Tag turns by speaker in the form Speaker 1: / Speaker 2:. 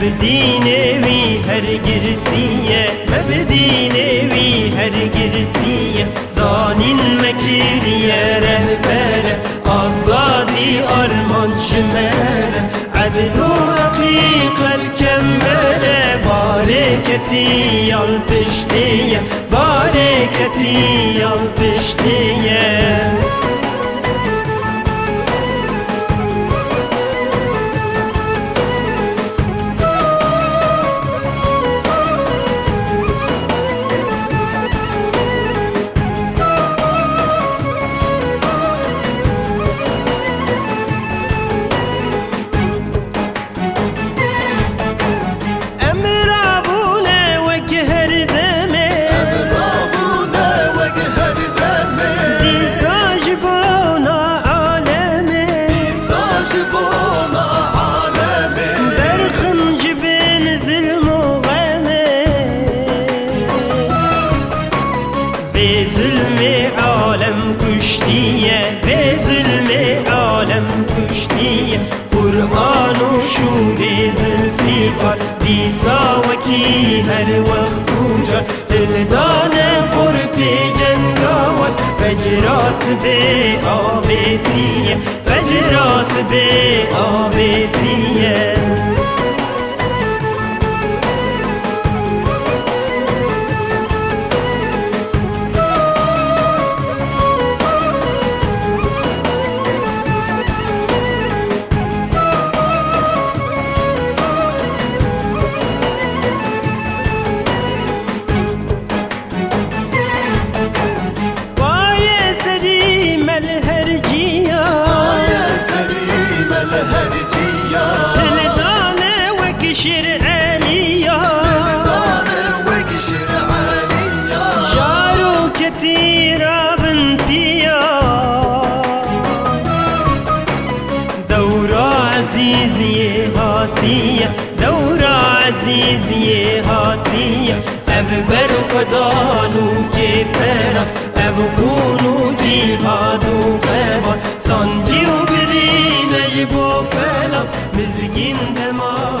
Speaker 1: مبدینوی هر گرتیه مبدینوی هر گرتیه زانین مکیریه رهبر آزادی آرمان شمر عدل و حقیقت کمبره بارکتی یال پشتیه بارکتی یال پشتیه هر وقت اونجا دلدان خورد جنگاوت فجراس به آبتیه فجراس به آبتیه. عزیزی هاتیه دورا عزیزی هاتیه أو بر خدانو که فرات أو خونو جیهادو فبار سانجی و بری نجب و فلا مزگین دماد شادی